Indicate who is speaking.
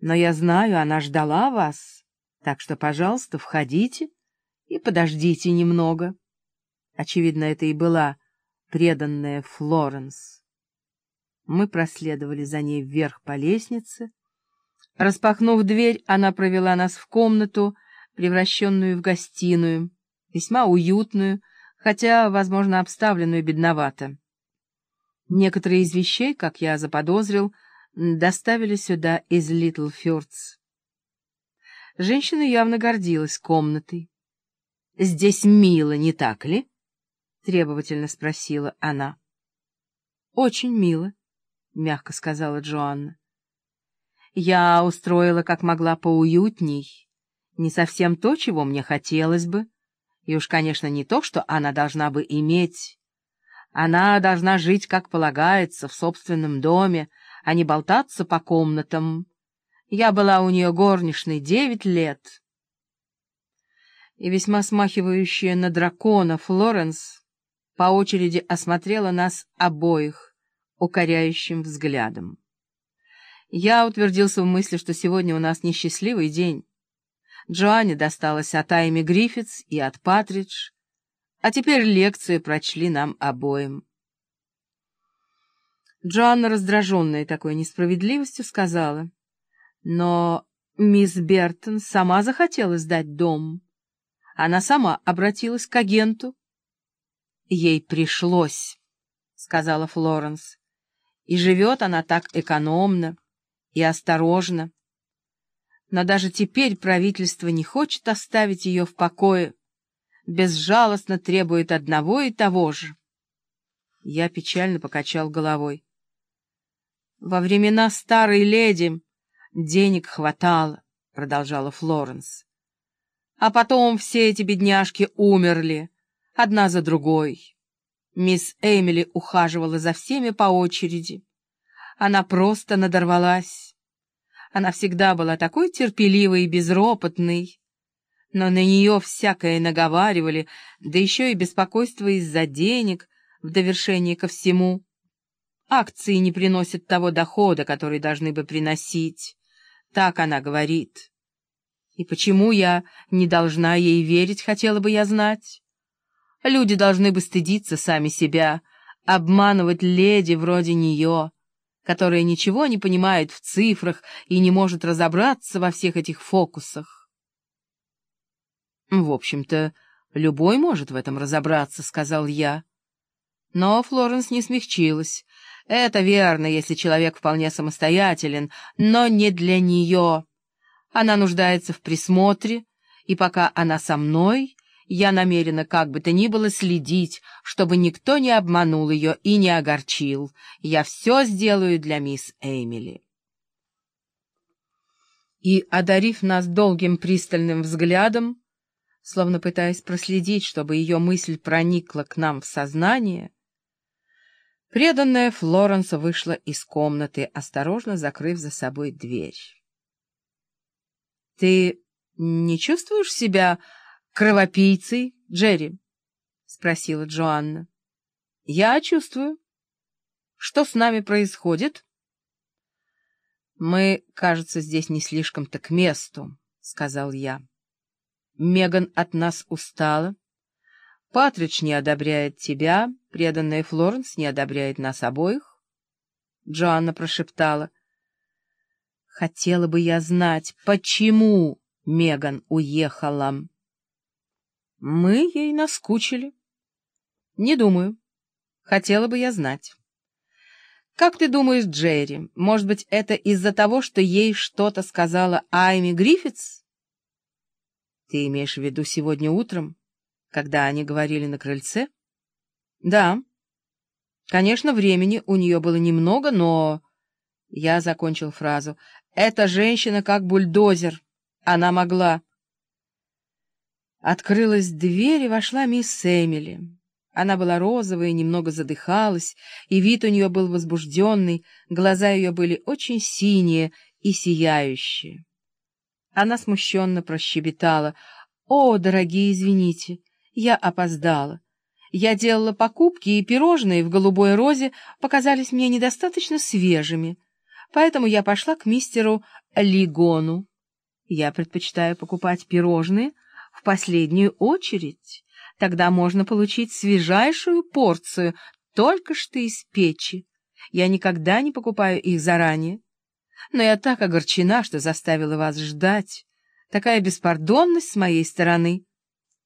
Speaker 1: Но я знаю, она ждала вас, так что, пожалуйста, входите и подождите немного. Очевидно, это и была преданная Флоренс. Мы проследовали за ней вверх по лестнице. Распахнув дверь, она провела нас в комнату, превращенную в гостиную, весьма уютную, хотя, возможно, обставленную бедновато. Некоторые из вещей, как я заподозрил, доставили сюда из Литлфюрдс. Женщина явно гордилась комнатой. — Здесь мило, не так ли? — требовательно спросила она. — Очень мило, — мягко сказала Джоанна. — Я устроила как могла поуютней. Не совсем то, чего мне хотелось бы. И уж, конечно, не то, что она должна бы иметь. Она должна жить, как полагается, в собственном доме, а не болтаться по комнатам. Я была у нее горничной девять лет. И весьма смахивающая на дракона Флоренс по очереди осмотрела нас обоих укоряющим взглядом. Я утвердился в мысли, что сегодня у нас несчастливый день. Джоанне досталось от Айми Гриффитс и от Патридж, а теперь лекцию прочли нам обоим. Джоанна, раздраженная такой несправедливостью, сказала, «Но мисс Бертон сама захотела сдать дом. Она сама обратилась к агенту». «Ей пришлось», — сказала Флоренс. «И живет она так экономно и осторожно. Но даже теперь правительство не хочет оставить ее в покое, безжалостно требует одного и того же». Я печально покачал головой. Во времена старой леди денег хватало, — продолжала Флоренс. А потом все эти бедняжки умерли, одна за другой. Мисс Эмили ухаживала за всеми по очереди. Она просто надорвалась. Она всегда была такой терпеливой и безропотной. Но на нее всякое наговаривали, да еще и беспокойство из-за денег в довершение ко всему. Акции не приносят того дохода, который должны бы приносить. Так она говорит. И почему я не должна ей верить, хотела бы я знать? Люди должны бы стыдиться сами себя, обманывать леди вроде нее, которая ничего не понимает в цифрах и не может разобраться во всех этих фокусах. В общем-то, любой может в этом разобраться, — сказал я. Но Флоренс не смягчилась. Это верно, если человек вполне самостоятелен, но не для нее. Она нуждается в присмотре, и пока она со мной, я намерена как бы то ни было следить, чтобы никто не обманул ее и не огорчил. Я все сделаю для мисс Эмили. И, одарив нас долгим пристальным взглядом, словно пытаясь проследить, чтобы ее мысль проникла к нам в сознание, Преданная Флоренс вышла из комнаты, осторожно закрыв за собой дверь. — Ты не чувствуешь себя кровопийцей, Джерри? — спросила Джоанна. — Я чувствую. Что с нами происходит? — Мы, кажется, здесь не слишком-то к месту, — сказал я. Меган от нас устала. Патридж не одобряет тебя, преданная Флоренс не одобряет нас обоих. Джоанна прошептала. Хотела бы я знать, почему Меган уехала. Мы ей наскучили. Не думаю. Хотела бы я знать. Как ты думаешь, Джерри, может быть, это из-за того, что ей что-то сказала Айми Гриффитс? Ты имеешь в виду сегодня утром? Когда они говорили на крыльце? Да. Конечно, времени у нее было немного, но... Я закончил фразу. Эта женщина как бульдозер. Она могла... Открылась дверь, и вошла мисс Эмили. Она была розовая, немного задыхалась, и вид у нее был возбужденный, глаза ее были очень синие и сияющие. Она смущенно прощебетала. «О, дорогие, извините, я опоздала. Я делала покупки, и пирожные в голубой розе показались мне недостаточно свежими. Поэтому я пошла к мистеру Лигону. Я предпочитаю покупать пирожные в последнюю очередь. Тогда можно получить свежайшую порцию только что из печи. Я никогда не покупаю их заранее. Но я так огорчена, что заставила вас ждать. Такая беспардонность с моей стороны.